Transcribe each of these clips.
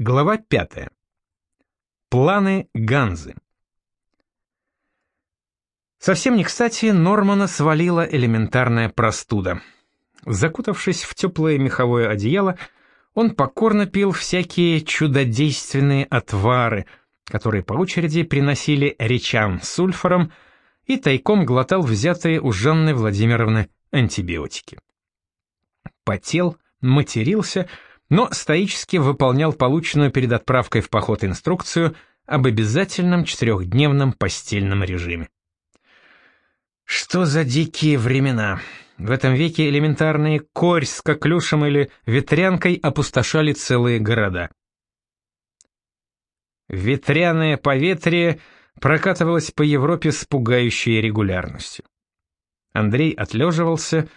Глава 5. Планы Ганзы. Совсем не кстати Нормана свалила элементарная простуда. Закутавшись в теплое меховое одеяло, он покорно пил всякие чудодейственные отвары, которые по очереди приносили речам с сульфором, и тайком глотал взятые у Жанны Владимировны антибиотики. Потел, матерился, но стоически выполнял полученную перед отправкой в поход инструкцию об обязательном четырехдневном постельном режиме. Что за дикие времена? В этом веке элементарные корь с коклюшем или ветрянкой опустошали целые города. Ветряное поветрие прокатывалось по Европе с пугающей регулярностью. Андрей отлеживался,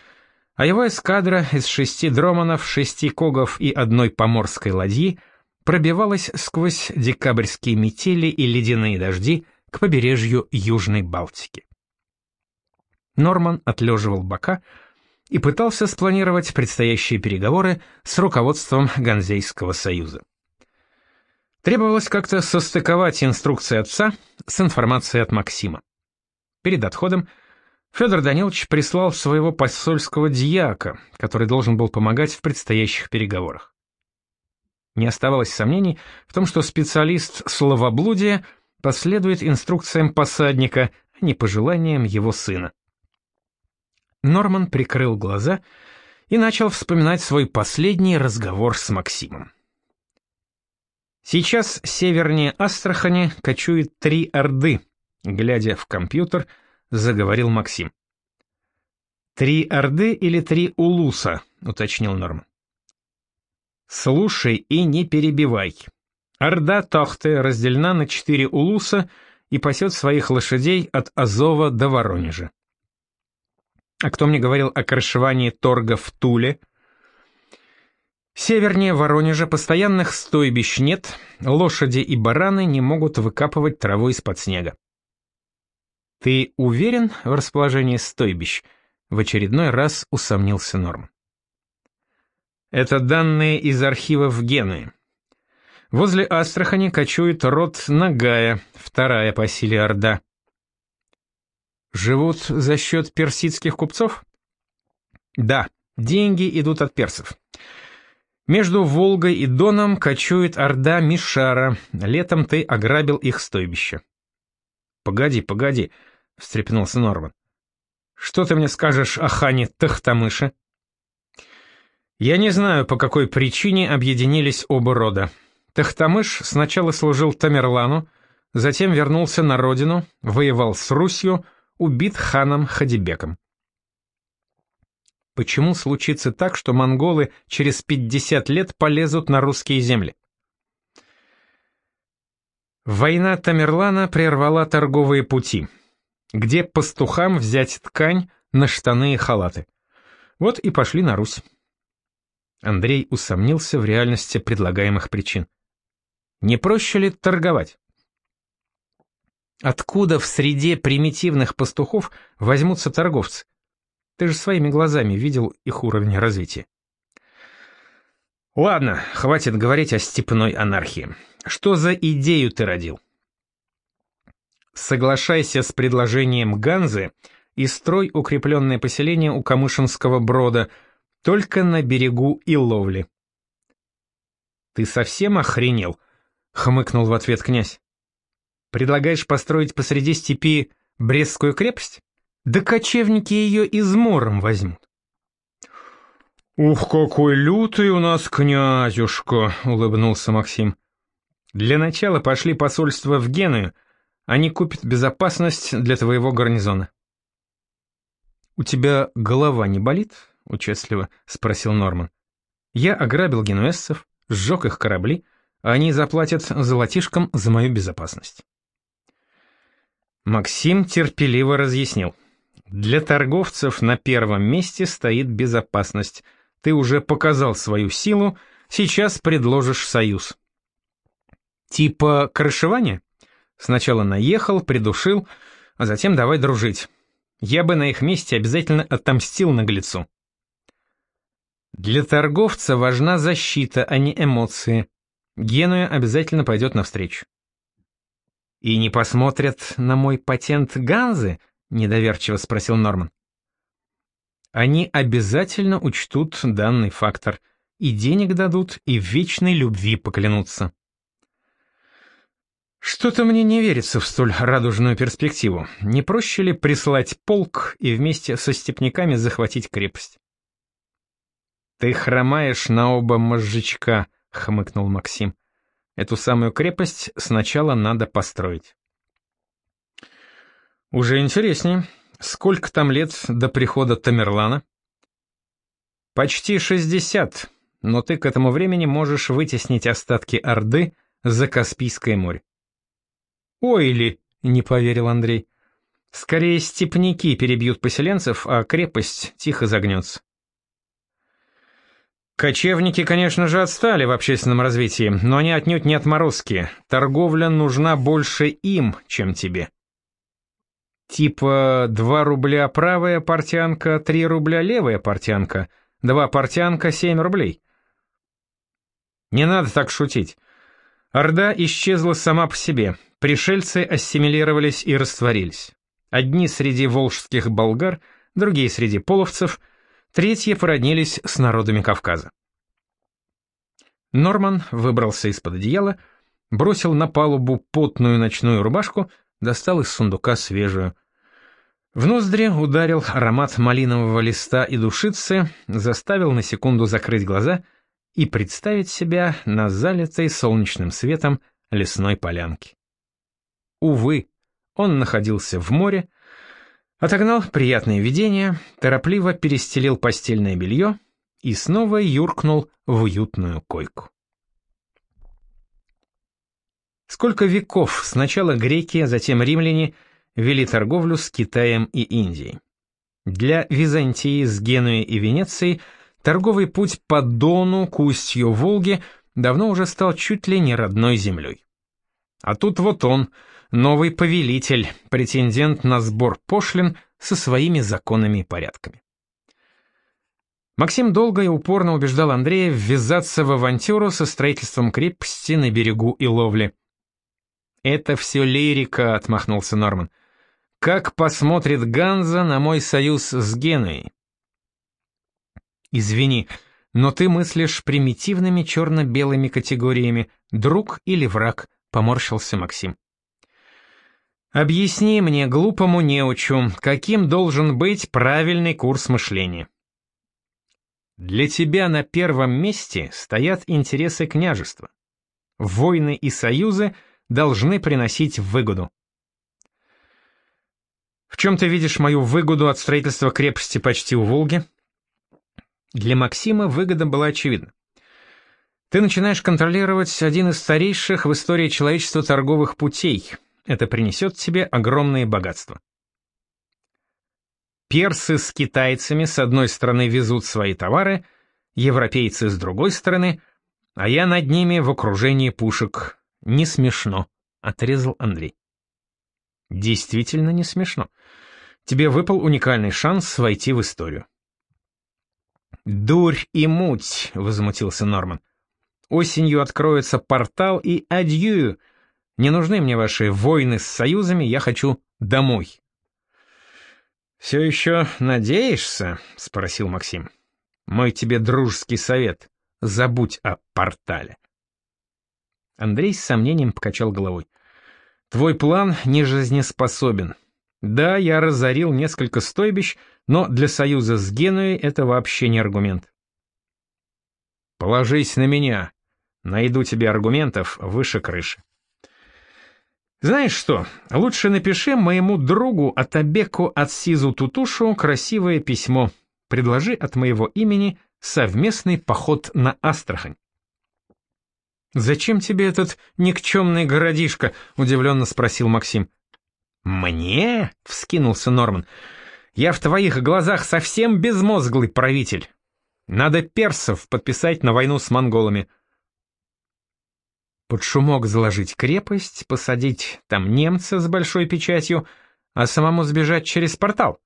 а его эскадра из шести дроманов, шести когов и одной поморской ладьи пробивалась сквозь декабрьские метели и ледяные дожди к побережью Южной Балтики. Норман отлеживал бока и пытался спланировать предстоящие переговоры с руководством Ганзейского союза. Требовалось как-то состыковать инструкции отца с информацией от Максима. Перед отходом Федор Данилович прислал своего посольского дьяка, который должен был помогать в предстоящих переговорах. Не оставалось сомнений в том, что специалист словоблудия последует инструкциям посадника, а не пожеланиям его сына. Норман прикрыл глаза и начал вспоминать свой последний разговор с Максимом. Сейчас севернее Астрахани кочует три орды, глядя в компьютер — заговорил Максим. «Три Орды или три Улуса?» — уточнил Норм. «Слушай и не перебивай. Орда Тохты разделена на четыре Улуса и пасет своих лошадей от Азова до Воронежа. А кто мне говорил о крышевании торга в Туле?» Севернее Воронежа постоянных стойбищ нет, лошади и бараны не могут выкапывать траву из-под снега. «Ты уверен в расположении стойбищ?» — в очередной раз усомнился Норм. «Это данные из архивов в Генуе. Возле Астрахани кочует род Нагая, вторая по силе Орда. Живут за счет персидских купцов? Да, деньги идут от персов. Между Волгой и Доном кочует Орда Мишара, летом ты ограбил их стойбище. Погоди, погоди, — встрепенулся Норман. «Что ты мне скажешь о хане Тахтамыше?» «Я не знаю, по какой причине объединились оба рода. Тахтамыш сначала служил Тамерлану, затем вернулся на родину, воевал с Русью, убит ханом Хадибеком. Почему случится так, что монголы через 50 лет полезут на русские земли? Война Тамерлана прервала торговые пути где пастухам взять ткань на штаны и халаты. Вот и пошли на Русь. Андрей усомнился в реальности предлагаемых причин. Не проще ли торговать? Откуда в среде примитивных пастухов возьмутся торговцы? Ты же своими глазами видел их уровень развития. Ладно, хватит говорить о степной анархии. Что за идею ты родил? Соглашайся с предложением Ганзы и строй укрепленное поселение у Камышинского брода, только на берегу и ловли. «Ты совсем охренел?» — хмыкнул в ответ князь. «Предлагаешь построить посреди степи Брестскую крепость? Да кочевники ее измором возьмут». «Ух, какой лютый у нас князюшка!» — улыбнулся Максим. «Для начала пошли посольство в Геную, они купят безопасность для твоего гарнизона. «У тебя голова не болит?» — участливо спросил Норман. «Я ограбил генуэзцев, сжег их корабли, а они заплатят золотишком за мою безопасность». Максим терпеливо разъяснил. «Для торговцев на первом месте стоит безопасность. Ты уже показал свою силу, сейчас предложишь союз». «Типа крышевания?» Сначала наехал, придушил, а затем давай дружить. Я бы на их месте обязательно отомстил наглецу. Для торговца важна защита, а не эмоции. Генуя обязательно пойдет навстречу. «И не посмотрят на мой патент Ганзы?» — недоверчиво спросил Норман. «Они обязательно учтут данный фактор, и денег дадут, и в вечной любви поклянутся». Что-то мне не верится в столь радужную перспективу. Не проще ли прислать полк и вместе со степняками захватить крепость? «Ты хромаешь на оба мозжечка», — хмыкнул Максим. «Эту самую крепость сначала надо построить». «Уже интереснее. Сколько там лет до прихода Тамерлана?» «Почти шестьдесят, но ты к этому времени можешь вытеснить остатки Орды за Каспийское море». «Ой ли!» — не поверил Андрей. «Скорее степняки перебьют поселенцев, а крепость тихо загнется». Кочевники, конечно же, отстали в общественном развитии, но они отнюдь не отморозки. Торговля нужна больше им, чем тебе. Типа 2 рубля правая портянка, 3 рубля левая портянка, 2 портянка, 7 рублей. Не надо так шутить. Орда исчезла сама по себе, пришельцы ассимилировались и растворились. Одни среди волжских болгар, другие среди половцев, третьи породнились с народами Кавказа. Норман выбрался из-под одеяла, бросил на палубу потную ночную рубашку, достал из сундука свежую. В ноздри ударил аромат малинового листа и душицы, заставил на секунду закрыть глаза — и представить себя на залитой солнечным светом лесной полянке. Увы, он находился в море, отогнал приятные видения, торопливо перестелил постельное белье и снова юркнул в уютную койку. Сколько веков сначала греки, затем римляне вели торговлю с Китаем и Индией. Для Византии с Генуей и Венецией – торговый путь по Дону к устью Волги давно уже стал чуть ли не родной землей. А тут вот он, новый повелитель, претендент на сбор пошлин со своими законами и порядками. Максим долго и упорно убеждал Андрея ввязаться в авантюру со строительством крепости на берегу и ловли. «Это все лирика», — отмахнулся Норман. «Как посмотрит Ганза на мой союз с Генуей?» Извини, но ты мыслишь примитивными черно-белыми категориями «друг» или «враг», — поморщился Максим. Объясни мне, глупому неучу, каким должен быть правильный курс мышления. Для тебя на первом месте стоят интересы княжества. Войны и союзы должны приносить выгоду. В чем ты видишь мою выгоду от строительства крепости почти у Волги? Для Максима выгода была очевидна. Ты начинаешь контролировать один из старейших в истории человечества торговых путей. Это принесет тебе огромные богатства. Персы с китайцами с одной стороны везут свои товары, европейцы с другой стороны, а я над ними в окружении пушек. Не смешно, отрезал Андрей. Действительно не смешно. Тебе выпал уникальный шанс войти в историю. «Дурь и муть!» — возмутился Норман. «Осенью откроется портал и адью! Не нужны мне ваши войны с союзами, я хочу домой!» «Все еще надеешься?» — спросил Максим. «Мой тебе дружеский совет. Забудь о портале». Андрей с сомнением покачал головой. «Твой план не жизнеспособен. Да, я разорил несколько стойбищ, но для союза с Генуей это вообще не аргумент. Положись на меня. Найду тебе аргументов выше крыши. Знаешь что, лучше напиши моему другу Атабеку Ацизу Тутушу красивое письмо. Предложи от моего имени совместный поход на Астрахань. «Зачем тебе этот никчемный городишко?» — удивленно спросил Максим. «Мне?» — вскинулся Норман. Я в твоих глазах совсем безмозглый правитель. Надо персов подписать на войну с монголами. Под шумок заложить крепость, посадить там немца с большой печатью, а самому сбежать через портал.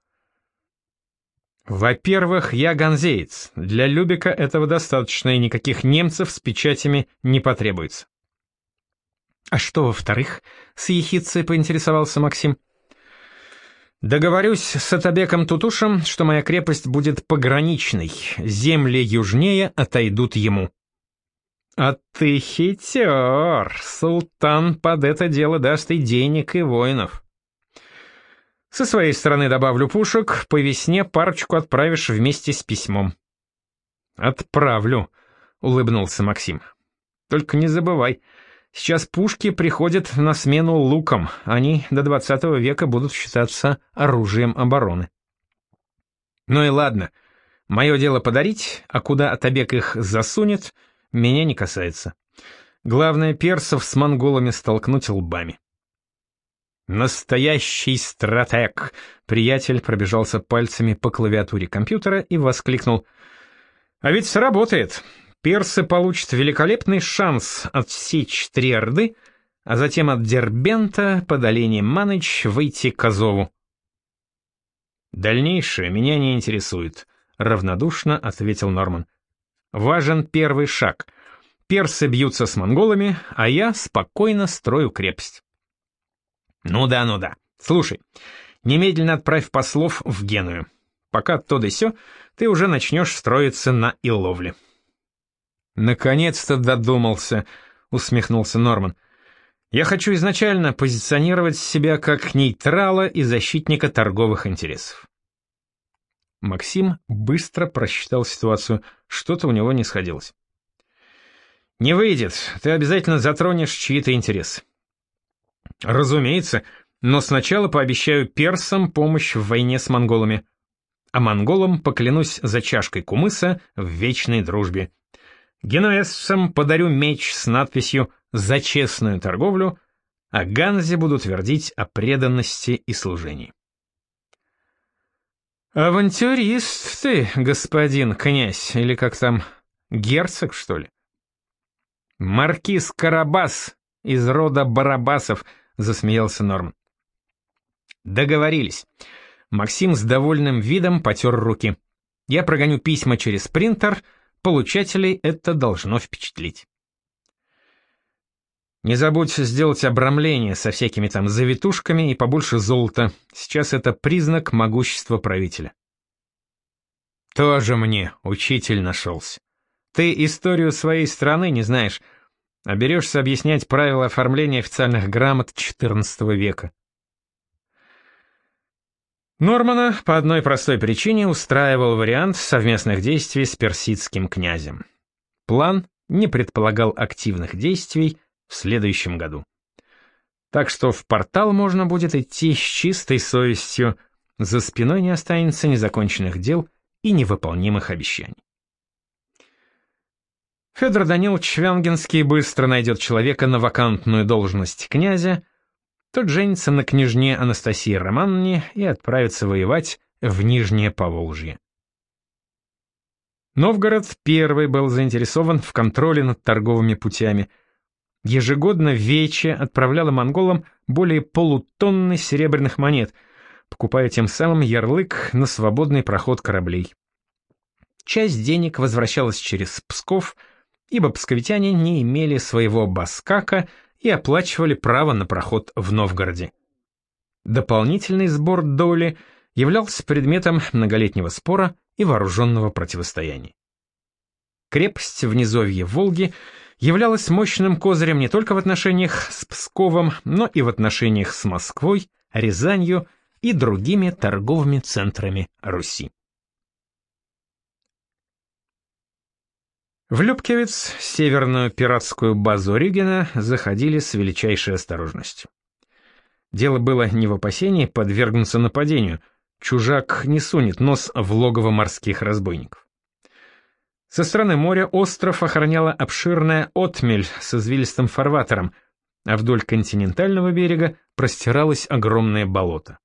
Во-первых, я ганзеец. Для Любика этого достаточно, и никаких немцев с печатями не потребуется. А что во-вторых? С ехидцей поинтересовался Максим. Договорюсь с Атабеком Тутушем, что моя крепость будет пограничной, земли южнее отойдут ему. А ты хитер, султан под это дело даст и денег, и воинов. Со своей стороны добавлю пушек, по весне парочку отправишь вместе с письмом. Отправлю, улыбнулся Максим. Только не забывай, сейчас пушки приходят на смену лукам, они до 20 века будут считаться оружием обороны. Ну и ладно, мое дело подарить, а куда Атабек их засунет, меня не касается. Главное, персов с монголами столкнуть лбами. «Настоящий стратег!» Приятель пробежался пальцами по клавиатуре компьютера и воскликнул. «А ведь сработает. Персы получат великолепный шанс отсечь три Орды, а затем от Дербента под оленем Маныч выйти к Азову». «Дальнейшее меня не интересует», — равнодушно ответил Норман. «Важен первый шаг. Персы бьются с монголами, а я спокойно строю крепость». Ну да, ну да. Слушай, немедленно отправь послов в Геную. Пока то да сё, ты уже начнешь строиться на Иловле. Наконец-то додумался, усмехнулся Норман. Я хочу изначально позиционировать себя как нейтрала и защитника торговых интересов. Максим быстро просчитал ситуацию, что-то у него не сходилось. «Не выйдет, ты обязательно затронешь чьи-то интересы. Разумеется, но сначала пообещаю персам помощь в войне с монголами. А монголам поклянусь за чашкой кумыса в вечной дружбе. Генуэзцам подарю меч с надписью «За честную торговлю», а Ганзе буду твердить о преданности и служении. «Авантюрист ты, господин князь, или как там, герцог, что ли?» «Маркиз Карабас из рода Барабасов», — засмеялся Норм. «Договорились». Максим с довольным видом потер руки. «Я прогоню письма через принтер, получателей это должно впечатлить». «Не забудь сделать обрамление со всякими там завитушками и побольше золота. Сейчас это признак могущества правителя». «Тоже мне учитель нашелся. Ты историю своей страны не знаешь, а берешься объяснять правила оформления официальных грамот XIV века. Нормана по одной простой причине устраивал вариант совместных действий с персидским князем. План не предполагал активных действий в следующем году. Так что в портал можно будет идти с чистой совестью, за спиной не останется незаконченных дел и невыполнимых обещаний. Федор Данилович Вянгинский быстро найдет человека на вакантную должность князя, тот женится на княжне Анастасии Романне и отправится воевать в Нижнее Поволжье. Новгород первый был заинтересован в контроле над торговыми путями. Ежегодно Вече отправляла монголам более полутонны серебряных монет, покупая тем самым ярлык на свободный проход кораблей. Часть денег возвращалась через Псков – ибо псковитяне не имели своего баскака и оплачивали право на проход в Новгороде. Дополнительный сбор доли являлся предметом многолетнего спора и вооруженного противостояния. Крепость в низовье Волги являлась мощным козырем не только в отношениях с Псковом, но и в отношениях с Москвой, Рязанью и другими торговыми центрами Руси. В Любкевец, северную пиратскую базу Рюгена, заходили с величайшей осторожностью. Дело было не в опасении подвергнуться нападению, чужак не сунет нос в логово морских разбойников. Со стороны моря остров охраняла обширная отмель с извилистым фарватером, а вдоль континентального берега простиралось огромное болото.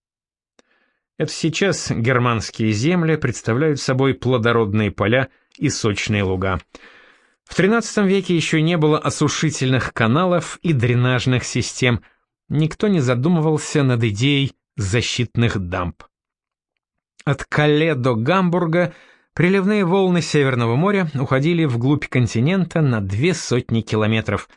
Это сейчас германские земли представляют собой плодородные поля и сочные луга — в XIII веке еще не было осушительных каналов и дренажных систем, никто не задумывался над идеей защитных дамб. От Кале до Гамбурга приливные волны Северного моря уходили вглубь континента на две сотни километров.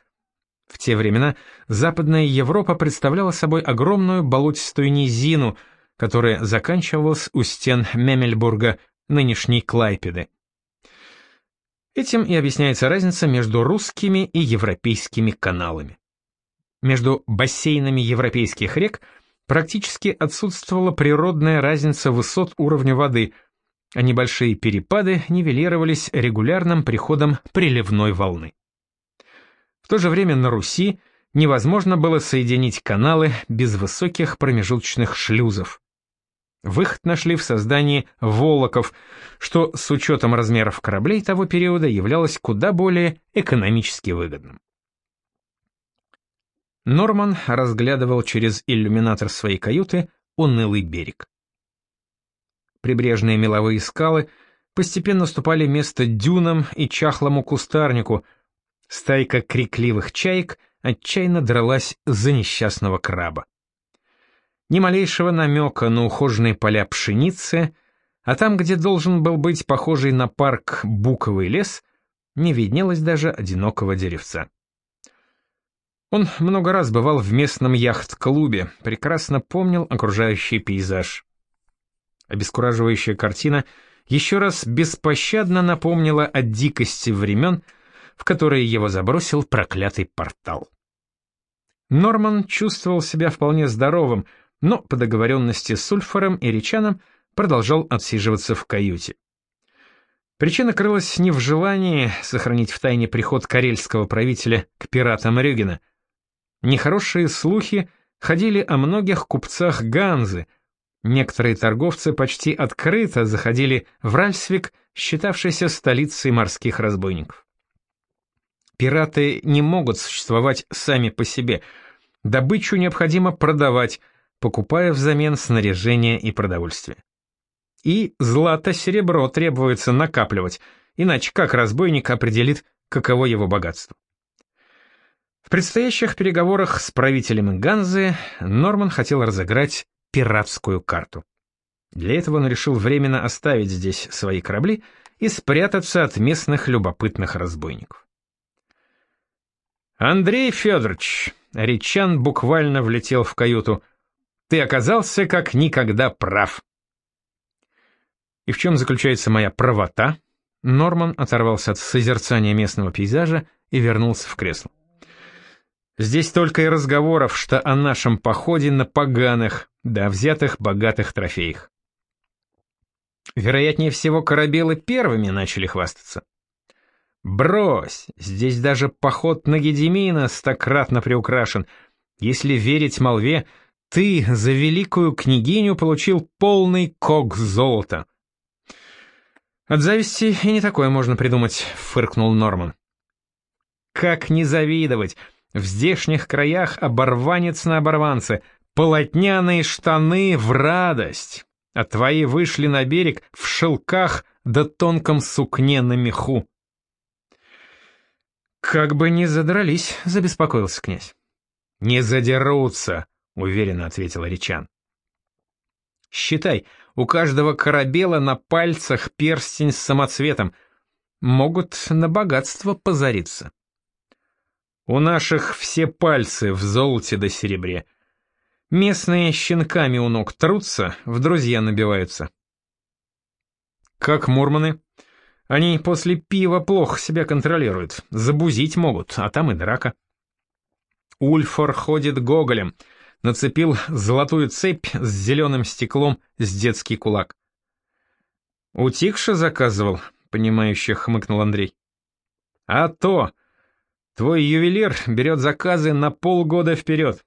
В те времена Западная Европа представляла собой огромную болотистую низину, которая заканчивалась у стен Мемельбурга, нынешней Клайпеды. Этим и объясняется разница между русскими и европейскими каналами. Между бассейнами европейских рек практически отсутствовала природная разница высот уровня воды, а небольшие перепады нивелировались регулярным приходом приливной волны. В то же время на Руси невозможно было соединить каналы без высоких промежуточных шлюзов. Выход нашли в создании волоков, что с учетом размеров кораблей того периода являлось куда более экономически выгодным. Норман разглядывал через иллюминатор своей каюты унылый берег. Прибрежные меловые скалы постепенно ступали место дюнам и чахлому кустарнику, стайка крикливых чаек отчаянно дралась за несчастного краба ни малейшего намека на ухоженные поля пшеницы, а там, где должен был быть похожий на парк буковый лес, не виднелось даже одинокого деревца. Он много раз бывал в местном яхт-клубе, прекрасно помнил окружающий пейзаж. Обескураживающая картина еще раз беспощадно напомнила о дикости времен, в которые его забросил проклятый портал. Норман чувствовал себя вполне здоровым, но по договоренности с Сульфором и Ричаном продолжал отсиживаться в каюте. Причина крылась не в желании сохранить в тайне приход карельского правителя к пиратам Рюгена. Нехорошие слухи ходили о многих купцах Ганзы. Некоторые торговцы почти открыто заходили в Ральсвик, считавшийся столицей морских разбойников. Пираты не могут существовать сами по себе. Добычу необходимо продавать, покупая взамен снаряжение и продовольствие. И злато-серебро требуется накапливать, иначе как разбойник определит, каково его богатство? В предстоящих переговорах с правителем Ганзы Норман хотел разыграть пиратскую карту. Для этого он решил временно оставить здесь свои корабли и спрятаться от местных любопытных разбойников. «Андрей Федорович!» — Речан буквально влетел в каюту. Ты оказался как никогда прав. И в чем заключается моя правота? Норман оторвался от созерцания местного пейзажа и вернулся в кресло. Здесь только и разговоров, что о нашем походе на поганых, да взятых богатых трофеях. Вероятнее всего, корабелы первыми начали хвастаться. Брось, здесь даже поход на Гедемина стократно приукрашен. Если верить молве, ты за великую княгиню получил полный кок золота. От зависти и не такое можно придумать, фыркнул Норман. Как не завидовать? В здешних краях оборванец на оборванце, полотняные штаны в радость, а твои вышли на берег в шелках да тонком сукне на меху. Как бы не задрались, забеспокоился князь. Не задерутся, уверенно ответил Ричан. Считай, у каждого корабела на пальцах перстень с самоцветом. Могут на богатство позариться. У наших все пальцы в золоте да серебре. Местные щенками у ног трутся, в друзья набиваются. Как мурманы? Они после пива плохо себя контролируют, забузить могут, а там и драка. Ульфор ходит гоголем — нацепил золотую цепь с зеленым стеклом с детский кулак. «Утихше заказывал», — понимающе хмыкнул Андрей. «А то! Твой ювелир берет заказы на полгода вперед».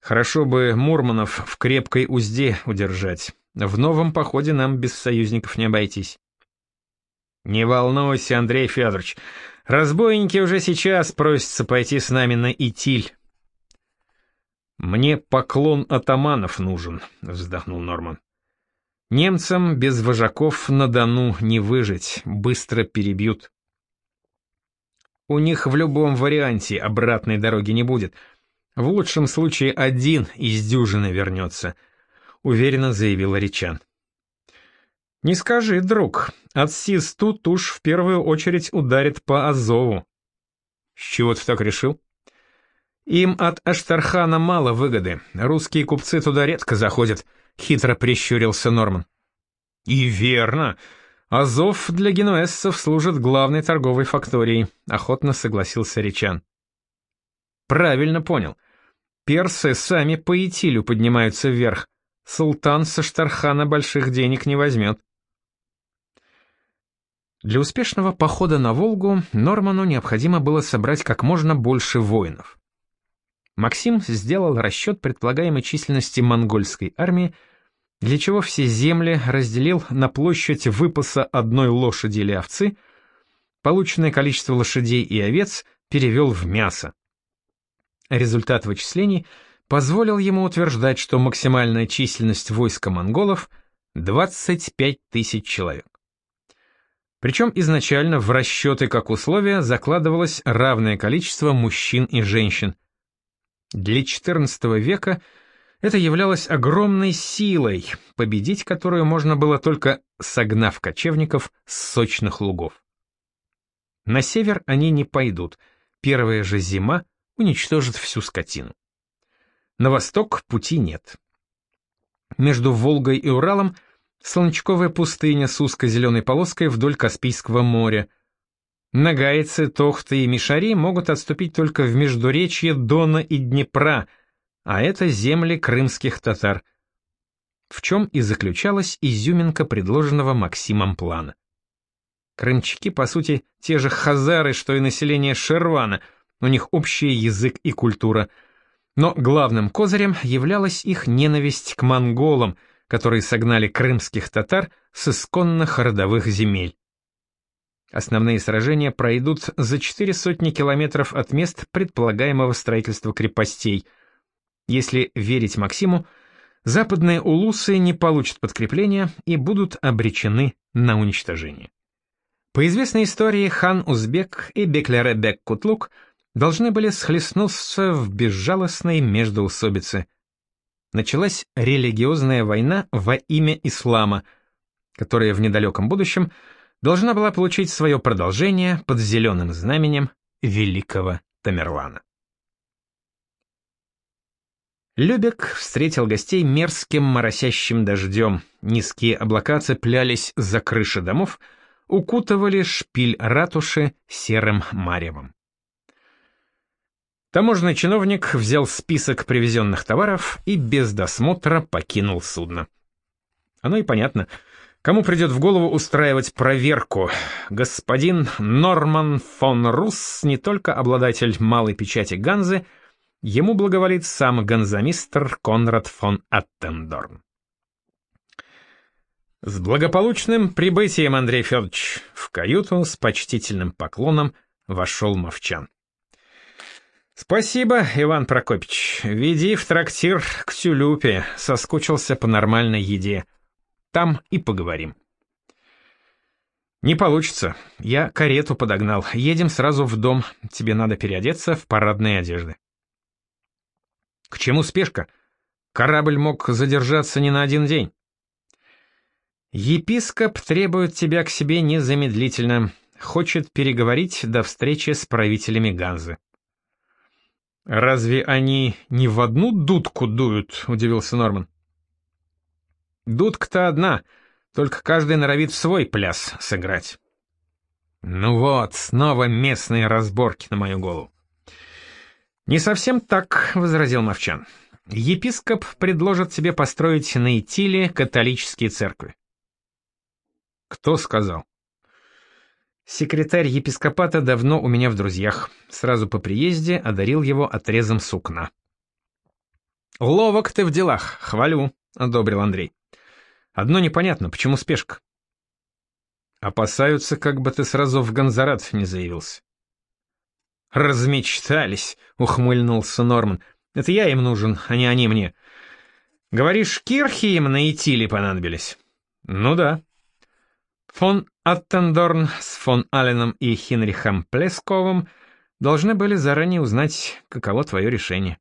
Хорошо бы Мурманов в крепкой узде удержать. В новом походе нам без союзников не обойтись. Не волнуйся, Андрей Федорович, разбойники уже сейчас просятся пойти с нами на Итиль. «Мне поклон атаманов нужен», — вздохнул Норман. «Немцам без вожаков на Дону не выжить, быстро перебьют». «У них в любом варианте обратной дороги не будет. В лучшем случае один из дюжины вернется. — уверенно заявила Ричан. «Не скажи, друг, от Систу тушь в первую очередь ударит по Азову». «С чего ты так решил?» «Им от Аштархана мало выгоды, русские купцы туда редко заходят», — хитро прищурился Норман. «И верно. Азов для генуэзцев служит главной торговой факторией», — охотно согласился Ричан. «Правильно понял. Персы сами по Итилю поднимаются вверх. Султан со Штархана больших денег не возьмет». Для успешного похода на Волгу Норману необходимо было собрать как можно больше воинов. Максим сделал расчет предполагаемой численности монгольской армии, для чего все земли разделил на площадь выпаса одной лошади или овцы, полученное количество лошадей и овец перевел в мясо. Результат вычислений позволил ему утверждать, что максимальная численность войска монголов — 25 тысяч человек. Причем изначально в расчеты как условие закладывалось равное количество мужчин и женщин. Для XIV века это являлось огромной силой, победить которую можно было только согнав кочевников с сочных лугов. На север они не пойдут, первая же зима уничтожит всю скотину. На восток пути нет. Между Волгой и Уралом – Солнечковая пустыня с узкой зеленой полоской вдоль Каспийского моря. Нагайцы, Тохты и Мишари могут отступить только в междуречье Дона и Днепра, а это земли крымских татар. В чем и заключалась изюминка предложенного Максимом плана. Крымчаки, по сути, те же хазары, что и население Шервана, у них общий язык и культура. Но главным козырем являлась их ненависть к монголам — которые согнали крымских татар с исконных родовых земель. Основные сражения пройдут за четыре сотни километров от мест предполагаемого строительства крепостей. Если верить Максиму, западные улусы не получат подкрепления и будут обречены на уничтожение. По известной истории хан Узбек и Беклеребек Кутлук должны были схлестнуться в безжалостной междоусобице – началась религиозная война во имя ислама, которая в недалеком будущем должна была получить свое продолжение под зеленым знаменем великого Тамерлана. Любек встретил гостей мерзким моросящим дождем, низкие облака цеплялись за крыши домов, укутывали шпиль ратуши серым маревом. Таможенный чиновник взял список привезенных товаров и без досмотра покинул судно. Оно и понятно. Кому придет в голову устраивать проверку? Господин Норман фон Рус не только обладатель малой печати Ганзы, ему благоволит сам ганзамистр Конрад фон Аттендорн. С благополучным прибытием, Андрей Федорович, в каюту с почтительным поклоном вошел Мовчан. «Спасибо, Иван Прокопич. Веди в трактир к Тюлюпе. Соскучился по нормальной еде. Там и поговорим». «Не получится. Я карету подогнал. Едем сразу в дом. Тебе надо переодеться в парадные одежды». «К чему спешка? Корабль мог задержаться не на один день». «Епископ требует тебя к себе незамедлительно. Хочет переговорить до встречи с правителями Ганзы». «Разве они не в одну дудку дуют?» — удивился Норман. «Дудка-то одна, только каждый норовит свой пляс сыграть». «Ну вот, снова местные разборки на мою голову». «Не совсем так», — возразил Мовчан. «Епископ предложит тебе построить на Итиле католические церкви». «Кто сказал?» Секретарь епископата давно у меня в друзьях. Сразу по приезде одарил его отрезом сукна. «Ловок ты в делах, хвалю», — одобрил Андрей. «Одно непонятно, почему спешка?» «Опасаются, как бы ты сразу в Гонзарат не заявился». «Размечтались», — ухмыльнулся Норман. «Это я им нужен, а не они мне. Говоришь, кирхи им на Итиле понадобились?» «Ну да». Фон Аттендорн с фон Алленом и Хенрихом Плесковым должны были заранее узнать, каково твое решение.